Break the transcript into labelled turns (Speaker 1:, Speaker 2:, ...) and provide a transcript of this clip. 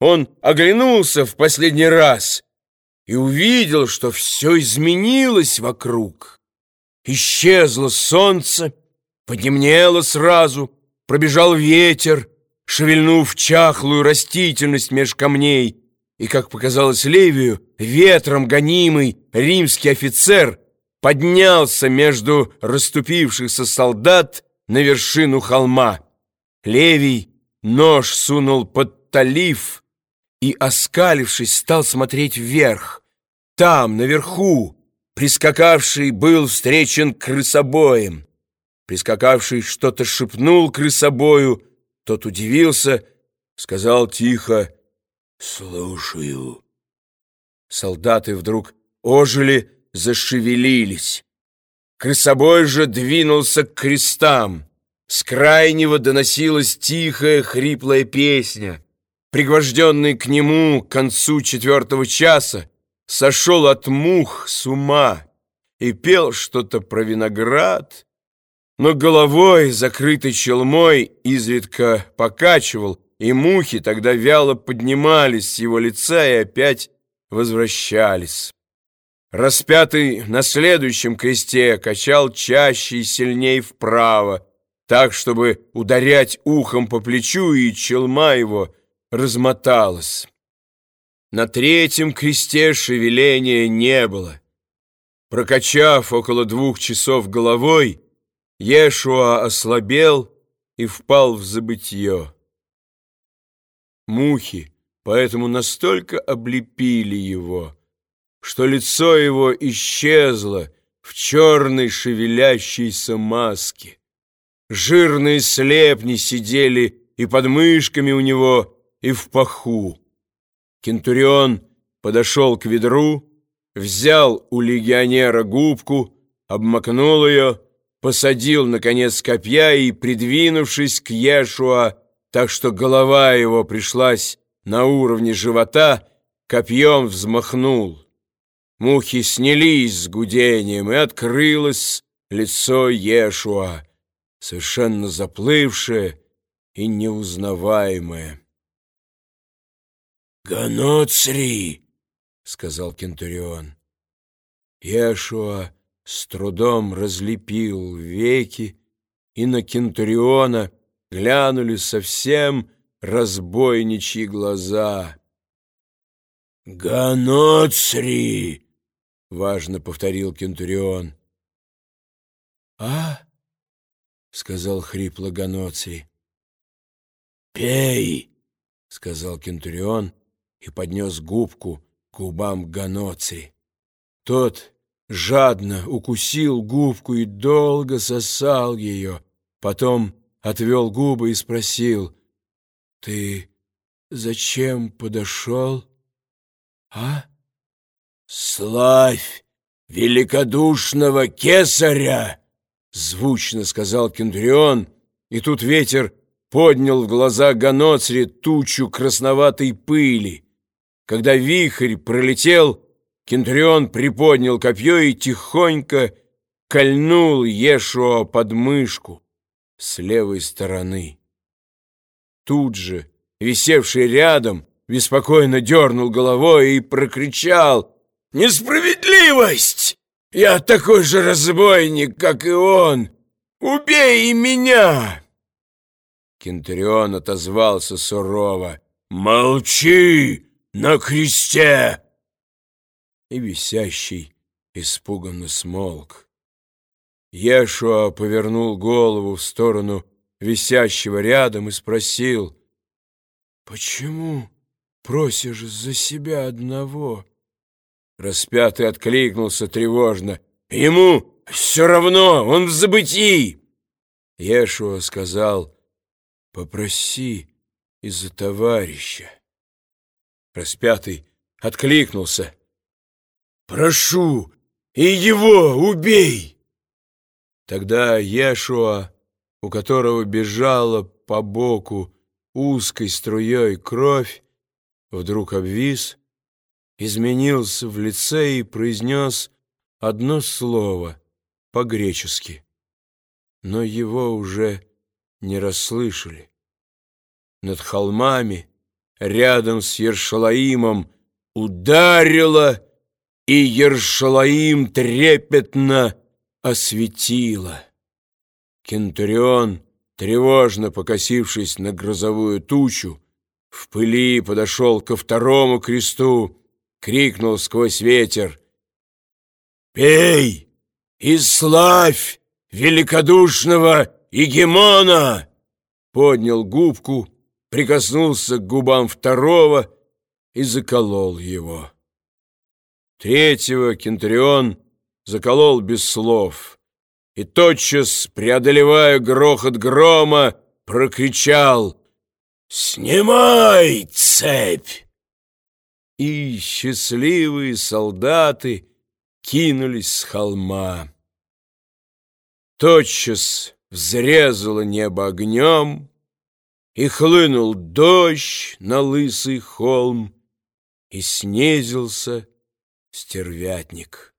Speaker 1: он оглянулся в последний раз и увидел, что все изменилось вокруг. Исчезло солнце, потемнело сразу, пробежал ветер, шевельнув чахлую растительность меж камней, и, как показалось Левию, ветром гонимый римский офицер поднялся между расступившихся солдат на вершину холма. Левий нож сунул под талиф и, оскалившись, стал смотреть вверх. Там, наверху, прискакавший был встречен крысобоем. Прискакавший что-то шепнул крысобою, тот удивился, сказал тихо «Слушаю». Солдаты вдруг ожили, зашевелились. Крысобой же двинулся к крестам. С крайнего доносилась тихая хриплая песня. Пригвожденный к нему к концу четвертого часа сошел от мух с ума и пел что-то про виноград, но головой, закрытой челмой, изредка покачивал, и мухи тогда вяло поднимались с его лица и опять возвращались. Распятый на следующем кресте качал чаще и сильней вправо, так, чтобы ударять ухом по плечу, и челма его размоталась. На третьем кресте шевеления не было. Прокачав около двух часов головой, Ешуа ослабел и впал в забытье. Мухи поэтому настолько облепили его, что лицо его исчезло в черной шевелящейся маске. Жирные слепни сидели и под мышками у него, и в паху. Кентурион подошел к ведру, взял у легионера губку, обмакнул ее, посадил, наконец, копья и, придвинувшись к Ешуа, так что голова его пришлась на уровне живота, копьем взмахнул. Мухи снялись с гудением, и открылось лицо Ешуа, совершенно заплывшее и неузнаваемое. «Ганоцри!» — сказал Кентурион. Ешуа с трудом разлепил веки, и на Кентуриона глянули совсем разбойничьи глаза. «Ганоцри!» — важно повторил Кентурион. «А?» — сказал хрипло Ганоцри. «Пей!» — сказал Кентурион и поднес губку к губам Ганоцри. Тот жадно укусил губку и долго сосал ее, потом отвел губы и спросил, «Ты зачем подошел, а?» «Славь великодушного кесаря!» Звучно сказал Кентурион, и тут ветер поднял в глаза Ганоцри тучу красноватой пыли. Когда вихрь пролетел, Кентурион приподнял копье и тихонько кольнул Ешуа под мышку с левой стороны. Тут же, висевший рядом, беспокойно дернул головой и прокричал «Несправедливость! Я такой же разбойник, как и он! Убей и меня!» Кентурион отозвался сурово «Молчи на кресте!» И висящий испуганно смолк. Ешуа повернул голову в сторону висящего рядом и спросил, «Почему просишь за себя одного?» Распятый откликнулся тревожно, «Ему все равно, он в забытии!» Ешуа сказал, «Попроси из-за товарища». Распятый откликнулся, «Прошу, и его убей!» Тогда Ешуа, у которого бежала по боку узкой струей кровь, вдруг обвис, изменился в лице и произнес одно слово по-гречески. Но его уже не расслышали. Над холмами рядом с Ершалаимом ударила, и Ершалаим трепетно осветила. Кентурион, тревожно покосившись на грозовую тучу, в пыли подошел ко второму кресту, крикнул сквозь ветер «Пей и славь великодушного Игемона!» Поднял губку, прикоснулся к губам второго и заколол его. Третьего Кентрион заколол без слов и тотчас, преодолевая грохот грома, прокричал «Снимай цепь!» И счастливые солдаты кинулись с холма. Тотчас взрезало небо огнем, И хлынул дождь на лысый холм, И снизился стервятник.